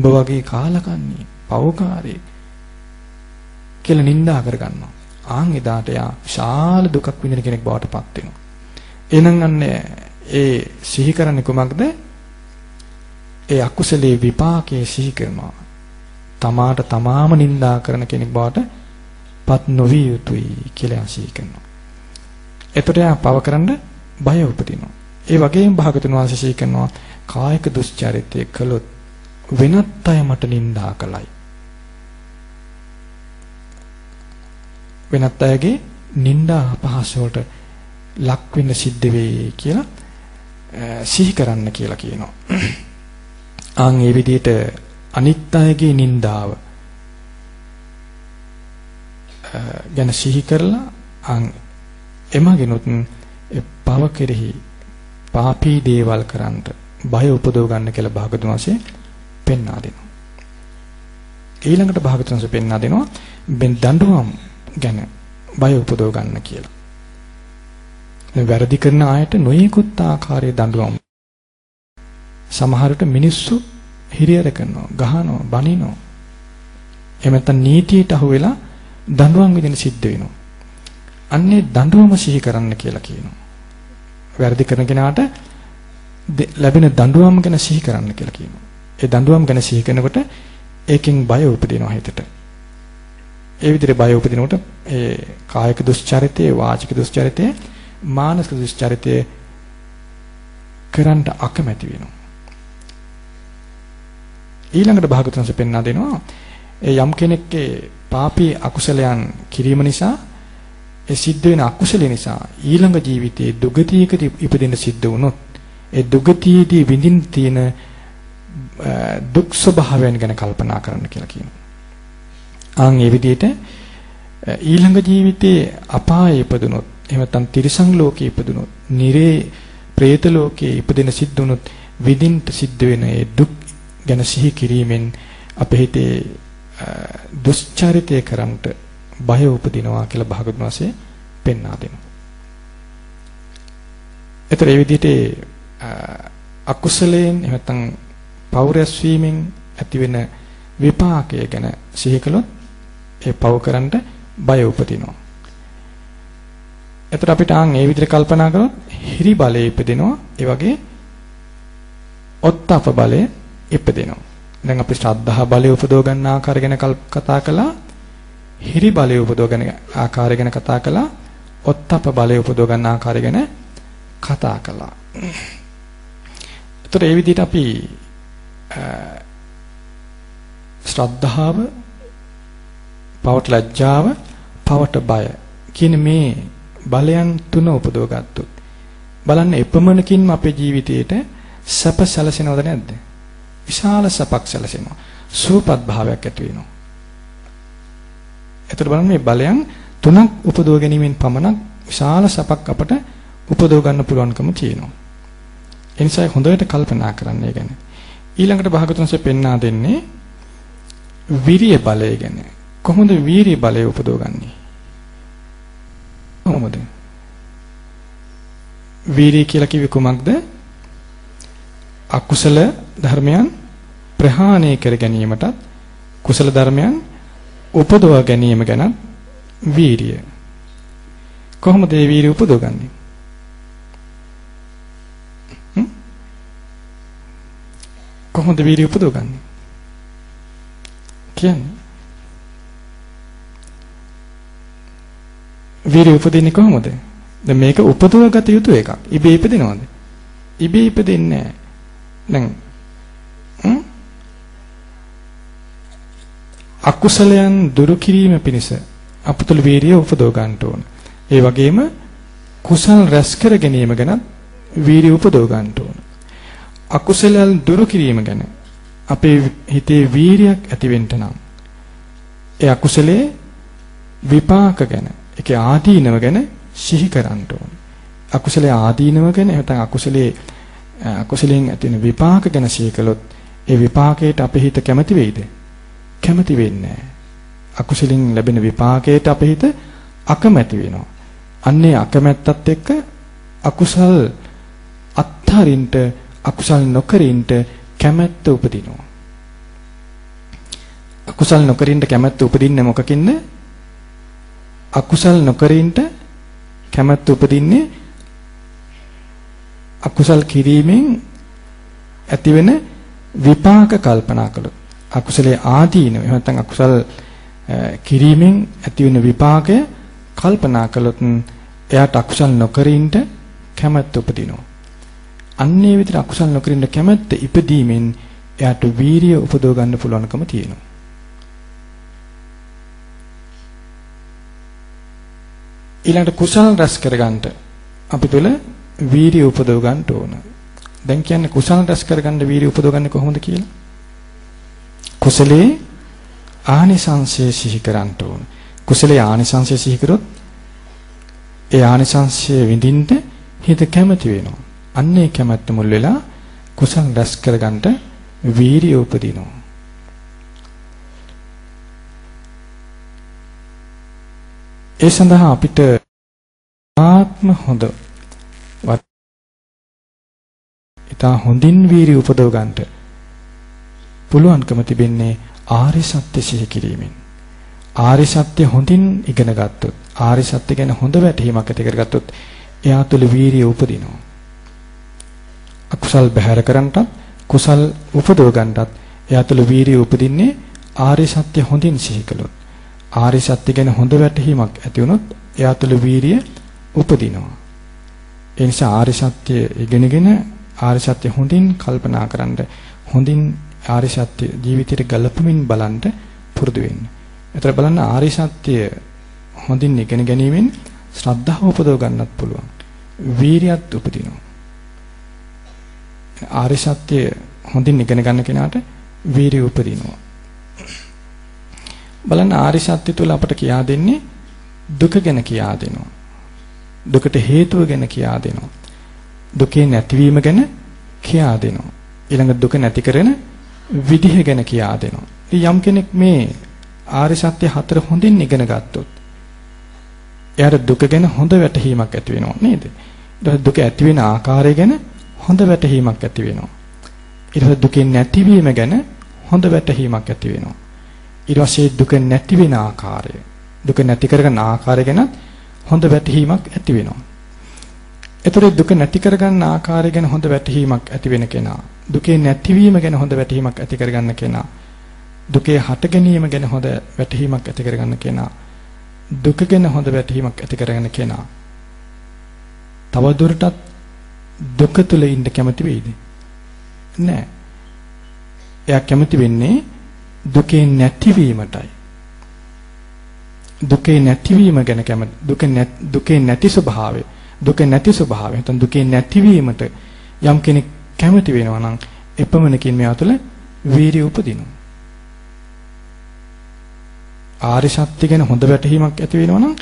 උඹ වගේ කාලකන්ණි, පවකාරී කියලා නිඳා කරගන්නවා. ආන් එදාට යා ශාල දුකක් විඳින කෙනෙක් බවට පත් වෙනවා. එහෙනම් අන්න ඒ සිහි කරන්නේ කුමක්ද? ඒ අකුසලේ විපාකයේ සිහි කරනවා. තමාට තමාම නිඳා කරන කෙනෙක් බවට පත් නොවිය යුතුයි කියලා සිහි කරනවා. එතකොට යා පව කරන්න බය උපදිනවා. ඒ වගේම භාගතුන් වහන්සේ සිහි කරනවා කායික දුස්චරිතය කළොත් වෙනත් අය මට නිඳා කළයි. වෙනත් අයගේ නිඳා අපහාස වලට ලක් වෙන්න සිද්ධ වෙයි කියලා සිහි කරන්න කියලා කියනවා. ආන් ඒ විදිහට අනිත් අයගේ නිඳාව ගැන සිහි කරලා ආන් එමගිනුත් පව කෙරෙහි පාපී දේවල් කරන්නට බය උපදව ගන්න කියලා භාගතුන් වහන්සේ පෙන්වා දෙනවා. ඊළඟට භාගතුන් වහන්සේ පෙන්වා දෙනවා බෙන් දඬුවම් ගැන බය උපදව ගන්න කියලා. දැන් වැරදි කරන අයට නොයෙකුත් ආකාරයේ දඬුවම්. සමහරට මිනිස්සු හිරියර කරනවා, ගහනවා, බනිනවා. එහෙම නැත්නම් නීතියට අහු වෙලා දඬුවම් විදින සිද්ධ වෙනවා. අන්නේ දඬුවම සිහි කරන්න කියලා කියනවා. වැරදි කරන කෙනාට ලැබෙන දඬුවම් ගැන සිහි කරන්න කියලා කියනවා. ඒ දඬුවම් ගැන සිහි කරනකොට ඒකෙන් බය උපදිනවා හිතට. ඒ විදිහට බය උපදිනකොට ඒ කායික දුස්චරිතයේ වාචික දුස්චරිතයේ මානසික දුස්චරිතයේ කරන්න අකමැති වෙනවා. ඊළඟට භාගතුන්ස පෙන්වා දෙනවා ඒ යම් කෙනෙක්ගේ පාපී අකුසලයන් කිරීම නිසා ඒ සිද්ධ වෙන අකුසල නිසා ඊළඟ ජීවිතයේ දුගතියකට ඉපදෙන්න සිද්ධ වුණොත් ඒ දුගතියේදී විඳින්න තියෙන දුක් ස්වභාවයන් ගැන කල්පනා කරන්න කියලා කියනවා. ආන් ඒ විදිහට ඊළඟ ජීවිතයේ අපායේ ඉපදුනොත් එහෙම නැත්නම් තිරිසන් ලෝකයේ ඉපදුනොත්, නිරේ പ്രേත ලෝකයේ ඉපදෙන සිද්ධ වුනොත් විඳින්න සිද්ධ වෙන ඒ දුක් ගැන සිහි කිරීමෙන් අපේ හිතේ දුස්චරිතය කරන්නට බය උපදිනවා කියලා භාගතුන් වහන්සේ පෙන්වා දෙනවා. ඒතර ඒ විදිහට අකුසලයෙන් එහෙම නැත්නම් පෞරස් වීමෙන් ඇතිවෙන විපාකය ගැන සිහි කළොත් ඒ පව කරන්න බය උපදිනවා. එතකොට අපිට ආන් ඒ විදිහට කල්පනා කරොත් හිරි බලය ඉපදෙනවා. ඒ වගේ ඔත්තප බලය ඉපදෙනවා. දැන් අපි ශ්‍රද්ධා බලය උපදව ගන්න ආකාරය ගැන කතා කළා. හිරි බලය උපදව ගන්න ආකාරය ගැන කතා කළා. ඔත්තප බලය උපදව ගන්න ආකාරය ගැන කතා කළා. එතකොට ඒ විදිහට අපි ශ්‍රද්ධාව පවට ලැජ්ජාව, පවට බය කියන මේ බලයන් තුන උපදව ගත්තොත් බලන්න එපමණකින්ම අපේ ජීවිතේට සැප සැලසෙනවද නැද්ද? විශාල සැපක් සැලසෙනවා. සූපත් භාවයක් ඇති වෙනවා. එතකොට බලන්න මේ බලයන් තුනක් උපදව ගැනීමෙන් පමණක් විශාල සැපක් අපට උපදව ගන්න පුළුවන්කම තියෙනවා. ඒ නිසා හොඳට කල්පනා කරන්න ඒ ගැන. ඊළඟට භාගතුන්සේ පෙන්වා දෙන්නේ විරිය බලය ගැන. කොහොමද වීරිය බලය උපදවගන්නේ? කොහොමද? වීරිය කියලා කිව්වේ කුමක්ද? අකුසල ධර්මයන් ප්‍රහාණය කර ගැනීමටත් කුසල ධර්මයන් උපදවා ගැනීම ගැන වීරිය. කොහොමද මේ වීරිය උපදවගන්නේ? කොහොමද වීරිය උපදවගන්නේ? කියන්නේ වීරිය උපදින්නේ කොහොමද? දැන් මේක උපදවගත යුතු එකක්. ඉබේ ඉපදිනවද? ඉබේ ඉපදින්නේ නැහැ. දැන් අකුසලයන් දුරු කිරීම පිණිස අපතුල වීරිය උපදව ගන්න ඕන. ඒ වගේම කුසල් රැස් කර ගැනීම ගැන වීරිය උපදව ගන්න ඕන. අකුසලයන් දුරු කිරීම ගැන අපේ හිතේ වීරියක් ඇති වෙන්න නම් ඒ අකුසලයේ විපාක ගැන ඒකේ ආදීනව ගැන සිහි කරන්න ඕනේ. අකුසලයේ ආදීනව ගැන නැත්නම් අකුසලයේ අකුසලයෙන් ඇති වෙන විපාක ගැන සිහි කළොත් ඒ විපාකයට අපේ හිත කැමති වෙයිද? කැමති වෙන්නේ අකුසලින් ලැබෙන විපාකයට අපේ හිත අකමැති වෙනවා. අන්නේ අකමැත්තත් එක්ක අකුසල් අත්හරින්ට අකුසල් නොකරින්ට කැමැත්ත උපදිනවා. අකුසල් නොකරින්න කැමැත්ත උපදින්නේ මොකකින්ද? අකුසල් නොකරින්න කැමැත්ත උපදින්නේ අකුසල් කිරීමෙන් ඇතිවෙන විපාක කල්පනා කළොත් අකුසලයේ ආදීන එහෙම නැත්නම් අකුසල් කිරීමෙන් ඇතිවෙන විපාකය කල්පනා කළොත් එයාට අකුසල් නොකරින්ට කැමැත්ත උපදිනවා. අන්නේ විතර අකුසල් නොකරින්න කැමැත්ත ඉපදීමෙන් එයාට වීරිය උපදව ගන්න පුළුවන්කම තියෙනවා. ඊළඟට කුසල් රැස් කරගන්න අපි තුල වීරිය උපදව ගන්න ඕන. දැන් කියන්නේ කුසල් රැස් කරගන්න වීරිය උපදව ගන්න කොහොමද කියලා? කුසලේ ආනිසංශය සිහි කරන්න ඕන. කුසලයේ ආනිසංශය සිහි කරොත් ඒ ආනිසංශය විඳින්න හිත කැමති වෙනවා. අන්නේ කැමැත්ත මුල් වෙලා කුසල් රැස් කරගන්න වීරිය උපදිනවා. ඒ සඳහා අපිට ආත්ම හොඳ ඉතා හොඳින් වීරිය උපදව ගන්නට පුළුවන්කම තිබෙන්නේ ආර්ය සත්‍ය සිහි කිරීමෙන්. ආර්ය සත්‍ය හොඳින් ඉගෙන ගත්තොත් ආර්ය සත්‍ය ගැන හොඳ වැටහීමක් ඇති කරගත්තොත් එයා තුළ වීරිය උපදිනවා. අකුසල් බැහැර කරන්නටත් කුසල් උපදව ගන්නටත් එයා තුළ වීරිය උපදින්නේ ආර්ය සත්‍ය හොඳින් සිහි කළොත්. ආර්ය සත්‍ය ගැන හොඳ වැටහීමක් ඇති වුණොත් එයා තුළ වීරිය උපදිනවා. ඒ නිසා ආර්ය සත්‍ය ඉගෙනගෙන ආර්ය සත්‍ය හොඳින් කල්පනා කරන්න හොඳින් ආර්ය සත්‍ය ජීවිතයට ගලපමින් බලන්න පුරුදු වෙන්න. ඒතර බලන්න ආර්ය සත්‍ය හොඳින් ඉගෙන ගැනීමෙන් ශ්‍රද්ධාව උපදව ගන්නත් පුළුවන්. වීරියත් උපදිනවා. ආර්ය සත්‍ය හොඳින් ඉගෙන ගන්න කෙනාට වීරිය උපදිනවා. බලන්න ආර්ය සත්‍ය තුල අපට කියා දෙන්නේ දුක ගැන කියා දෙනවා. දුකට හේතුව ගැන කියා දෙනවා. දුකේ නැතිවීම ගැන කියා දෙනවා. ඊළඟ දුක නැති කරන විදිහ ගැන කියා දෙනවා. යම් කෙනෙක් මේ ආර්ය සත්‍ය හතර හොඳින් ඉගෙන ගත්තොත් එයාට දුක ගැන හොඳ වැටහීමක් ඇති වෙනවා නේද? ඊට දුක ඇති වෙන ආකාරය ගැන හොඳ වැටහීමක් ඇති වෙනවා. ඊට දුකේ නැතිවීම ගැන හොඳ වැටහීමක් ඇති වෙනවා. ඊට පස්සේ දුක නැති වෙන ආකාරය දුක නැති කරගන්න ආකාරය ගැන හොඳ වැටහීමක් ඇති වෙනවා. එතකොට දුක නැති කරගන්න ආකාරය ගැන හොඳ වැටහීමක් ඇති වෙන කෙනා දුකේ නැතිවීම ගැන හොඳ වැටහීමක් ඇති කරගන්න කෙනා දුකේ හට ගැනීම ගැන හොඳ වැටහීමක් ඇති කරගන්න කෙනා දුක ගැන හොඳ වැටහීමක් ඇති කරගන්න කෙනා තව දුරටත් දුක තුල ඉන්න කැමති වෙයිද? නෑ. එයා කැමති වෙන්නේ දුකේ නැතිවීමටයි. දුකේ නැතිවීම ගැන කැමති. දුක දුකේ නැති ස්වභාවය. දුක නැති ස්වභාවය. නැත්නම් දුකේ නැතිවීමට යම් කෙනෙක් කැමති වෙනවා නම් එපමණකින් මෙයා තුළ වීරිය උපදිනවා. ආරි සත්‍ය ගැන හොඳ වැටහීමක් ඇති වෙනවා නම්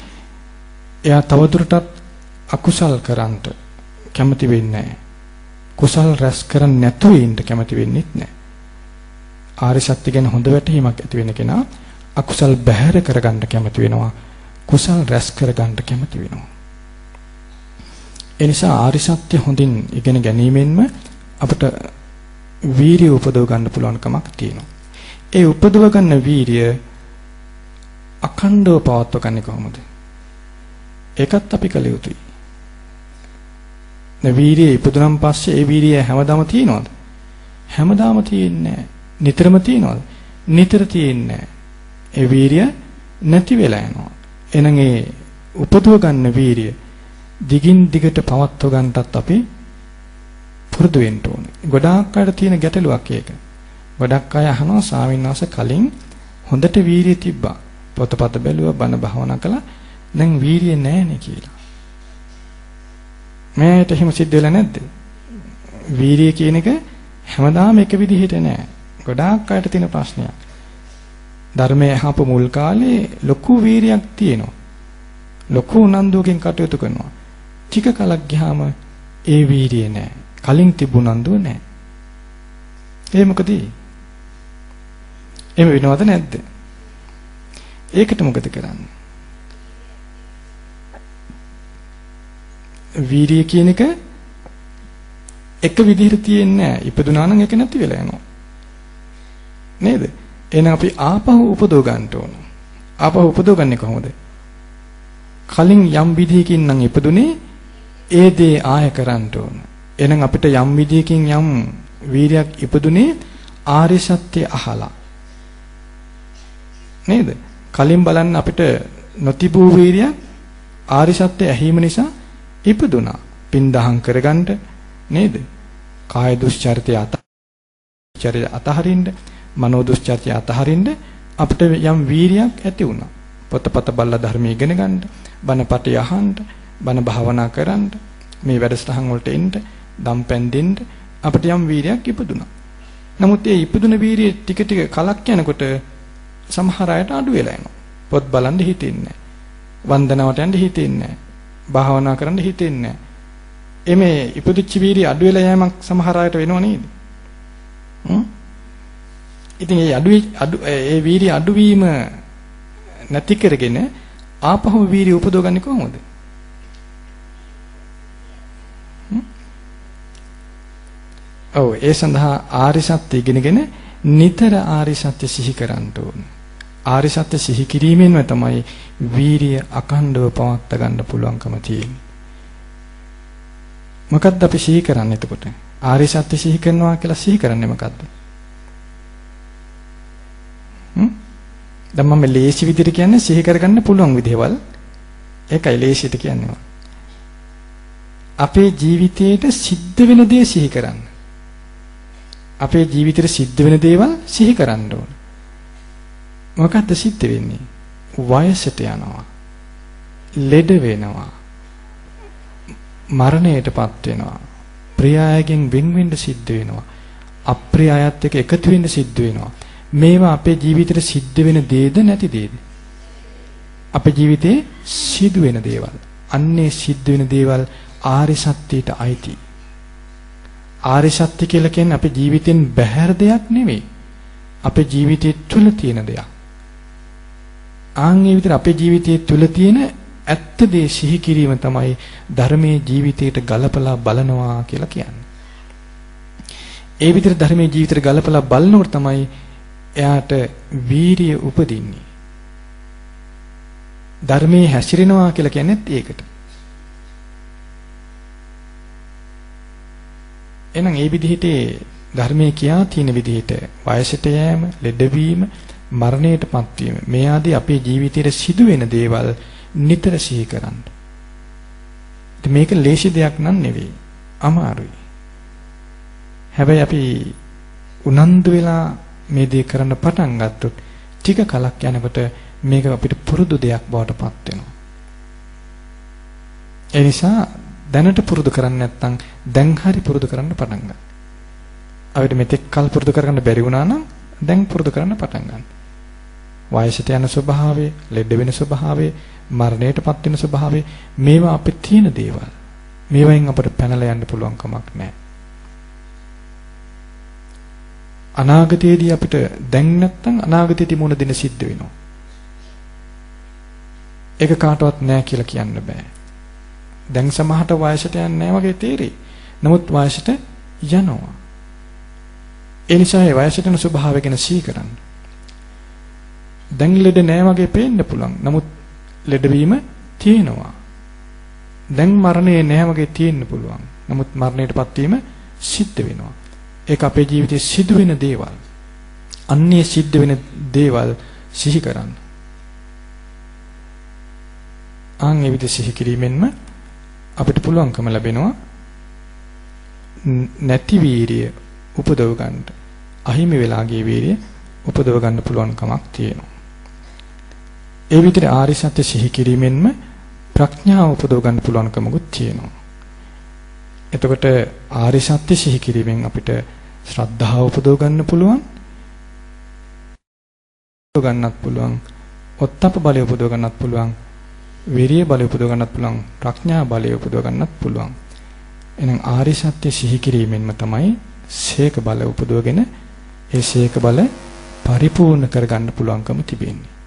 එයා තවදුරටත් අකුසල් කරන්නට කැමති වෙන්නේ නැහැ. කුසල් රැස් කරන්නේ නැතුව ඉන්න කැමති වෙන්නේත් නැහැ. ආරි සත්‍ය ගැන හොඳ වැටහීමක් ඇති වෙන කෙනා අකුසල් බැහැර කරගන්න කැමති වෙනවා. කුසල් රැස් කරගන්න කැමති වෙනවා. ඒ නිසා ආරි සත්‍ය හොඳින් ඉගෙන ගැනීමෙන්ම අපිට වීරිය උපදව ගන්න පුළුවන්කමක් තියෙනවා. ඒ උපදව ගන්න වීරිය අඛණ්ඩව පවත්ව ගන්නේ කොහොමද? ඒකත් අපි කළ යුතුයි. නේ වීරිය ඉපදුනන් පස්සේ ඒ වීරිය හැමදාම තියෙනවද? හැමදාම තියෙන්නේ නිතරම තියෙනවද? නිතර තියෙන්නේ ඒ වීරිය නැති වෙලා යනවා. එහෙනම් ඒ උපදව ගන්න වීරිය දිගින් දිගට පවත්ව ගන්නටත් අපි පුරුදු වෙන්න ඕනේ. ගොඩාක් අයට තියෙන ගැටලුවක් ඒක. ගොඩක් අය අහනවා ස්වාමීන් වහන්සේ කලින් හොඳට වීරිය තිබ්බා. පොතපත බැලුවා බණ භාවනා කළා. දැන් වීරිය නැහැනේ කියලා. මේකට එහෙම සිද්ධ වෙලා නැද්ද? වීරිය කියන එක හැමදාම එක විදිහට නෑ. ගොඩාක් අයට තියෙන ප්‍රශ්නයක්. ධර්මයේ අහපු මුල් කාලේ ලොකු වීරියක් තියෙනවා. ලොකු උනන්දුවකින් කටයුතු කරනවා. ටික කලක් ගියාම ඒ වීරිය නෑ. කලින් තිබුණ නන්දුව නැහැ. ඒ මොකද? එහෙම වෙනවද නැද්ද? ඒකට මොකද කරන්නේ? වීරිය කියන එක එක විදිහට තියෙන්නේ නැහැ. ඉපදුනා නම් ඒක නැති වෙලා යනවා. නේද? එහෙනම් අපි ආපහු උපදව ගන්න ඕන. ආපහු උපදවගන්නේ කොහොමද? කලින් යම් විදිහකින් නම් ඉපදුනේ ඒ දේ ආය කරන්න ඕන. එහෙනම් අපිට යම් විදිහකින් යම් වීරියක් ඉපදුනේ ආර්ය සත්‍ය අහලා. නේද? කලින් බලන්න අපිට නොතිබූ වීරියක් ආර්ය සත්‍ය ඇහිම නිසා ඉපදුනා. පින් දහම් කරගන්න නේද? කාය දුස්චරිතය අතහරින්න අතහරින්න මනෝ දුස්චර්ය අතහරින්න අපිට යම් වීරියක් ඇති වුණා. පොතපත බලලා ධර්මය ඉගෙන ගන්න, බණපටි අහන්න, බණ භාවනා කරන්න, මේ වැඩසටහන් වලට එන්න, දම්පැන් දෙන්න අපිට යම් වීරියක් ඉපදුණා. නමුත් ඒ ඉපදුන වීරිය ටික ටික කලක් යනකොට සමහර අයට අඩු වෙලා යනවා. පොත් බලන්න හිතෙන්නේ නැහැ. වන්දනාවට යන්න හිතෙන්නේ නැහැ. භාවනා කරන්න හිතෙන්නේ නැහැ. එමේ ඉපදිච්ච වීරිය අඩු වෙලා යෑමක් සමහර අයට වෙනව නේද? හ්ම් ඉතින් ඒ අඩු අඩු ඒ වීරිය අඩුවීම නැති කරගෙන ආපහු වීරිය උපදවගන්නේ කොහොමද? ඔව් ඒ සඳහා ආරි සත්‍ය ඉගෙනගෙන නිතර ආරි සත්‍ය සිහි කරන්න ඕන. ආරි සත්‍ය සිහි කිරීමෙන්ම තමයි වීරිය අඛණ්ඩව පවත්වා ගන්න පුළුවන්කම තියෙන්නේ. මොකද්ද අපි සිහි කරන්නේ එතකොට? ආරි සත්‍ය සිහි කරනවා කියලා සිහි කරන්නේ මොකද්ද? දැන් මම ලේසි විදිහට කියන්නේ සිහි කරගන්න පුළුවන් විදිහවල්. ඒකයි ලේසියට කියන්නේ. අපේ ජීවිතේට සිද්ධ වෙන දේ සිහි කරන්න. අපේ ජීවිතේට සිද්ධ වෙන දේවල් සිහි කරන්න ඕන. මොකක්ද සිද්ධ වෙන්නේ? වයසට යනවා. ලෙඩ වෙනවා. මරණයටපත් වෙනවා. ප්‍රිය අයගෙන් වෙන් වෙන්න සිද්ධ වෙනවා. අප්‍රිය අයත් එක්ක එකතු වෙන්න සිද්ධ වෙනවා. මේවා අපේ ජීවිතේට සිද්ධ වෙන දේද නැති දේද? අපේ ජීවිතේ සිදු වෙන දේවල්. අන්නේ සිද්ධ වෙන දේවල් ආර්ය සත්‍යයට අයිති. ආර්ය සත්‍ය කියලා කියන්නේ අපේ ජීවිතෙන් බැහැර දෙයක් නෙවෙයි. අපේ ජීවිතයේ තුල තියෙන දෙයක්. ආන්ගේ විතර අපේ ජීවිතයේ තුල තියෙන ඇත්ත දේ සිහි කිරීම තමයි ධර්මයේ ජීවිතයට ගලපලා බලනවා කියලා කියන්නේ. ඒ විතර ධර්මයේ ජීවිතයට ගලපලා බලනකොට තමයි එයාට වීරිය උපදින්නේ. ධර්මයේ හැසිරෙනවා කියලා කියන්නේත් ඒකට. එහෙනම් ඒ විදිහට ධර්මයේ කියා තියෙන විදිහට වයසට යෑම, ලෙඩවීම, මරණයටපත් වීම මේ ආදී අපේ ජීවිතයේ සිදුවෙන දේවල් නිතර සිහි කරන්න. මේක ලේසි දෙයක් නන් නෙවෙයි. අමාරුයි. හැබැයි අපි උනන්දු වෙලා මේ දේ කරන්න පටන් ගත්තොත් ටික කලක් යනකොට මේක අපිට පුරුදු දෙයක් බවට පත් වෙනවා. ඒ නිසා දැනට පුරුදු කරන්නේ නැත්නම් දැන් හරි පුරුදු කරන්න පටන් ගන්න. අපිට මෙතෙක් කල් පුරුදු කරගන්න බැරි වුණා නම් දැන් පුරුදු කරන්න පටන් ගන්න. වයසට යන ස්වභාවය, ලෙඩ වෙන ස්වභාවය, මරණයටපත් වෙන ස්වභාවය මේවා අපේ තියෙන දේවල්. මේවෙන් අපිට පැනලා යන්න පුළුවන් කමක් නැහැ. අනාගතයේදී අපිට දැන් නැත්තම් අනාගතයේදී මොන දින සිද්ධ වෙනවා. ඒක කාටවත් නෑ කියලා කියන්න බෑ. දැන් සමහරට වයසට යන්නේ නෑ වගේ තේරෙයි. නමුත් වයසට යනවා. ඒ නිසා ඒ වයසට යන ස්වභාවය ගැන සිහි කරන්න. දැන් ලෙඩ නෑ වගේ පේන්න පුළුවන්. නමුත් ලෙඩවීම තියෙනවා. දැන් මරණය නෑ වගේ තියෙන්න පුළුවන්. නමුත් මරණයටපත් වීම සිද්ධ වෙනවා. ඒක අපේ ජීවිතේ සිදුවෙන දේවල්. අන්නේ සිද්ධ වෙන දේවල් සිහි කරන්න. ආන් ඒ විදිහ සිහි කිරීමෙන්ම අපිට පුළුවන්කම ලැබෙනවා නැති වීරිය උපදව ගන්න. අහිමි වෙලා ගිය වීරිය උපදව ගන්න පුළුවන් කමක් තියෙනවා. ඒ විදිහට ආරි සත්‍ය සිහි කිරීමෙන්ම ප්‍රඥාව උපදව ගන්න පුළුවන්කමකුත් තියෙනවා. එතකොට ආරි සත්‍ය සිහි කිරීමෙන් අපිට ශ්‍රද්ධාව උපදව ගන්න පුළුවන්. ගන්නත් පුළුවන්. ඔත්තප බලය උපදව ගන්නත් පුළුවන්. විරිය බලය උපදව ගන්නත් පුළුවන්. ප්‍රඥා බලය උපදව ගන්නත් පුළුවන්. එහෙනම් ආරි සත්‍ය සිහි කිරීමෙන්ම තමයි සීක බල උපදවගෙන ඒ සීක බල පරිපූර්ණ කරගන්න පුළුවන්කම තිබෙන්නේ.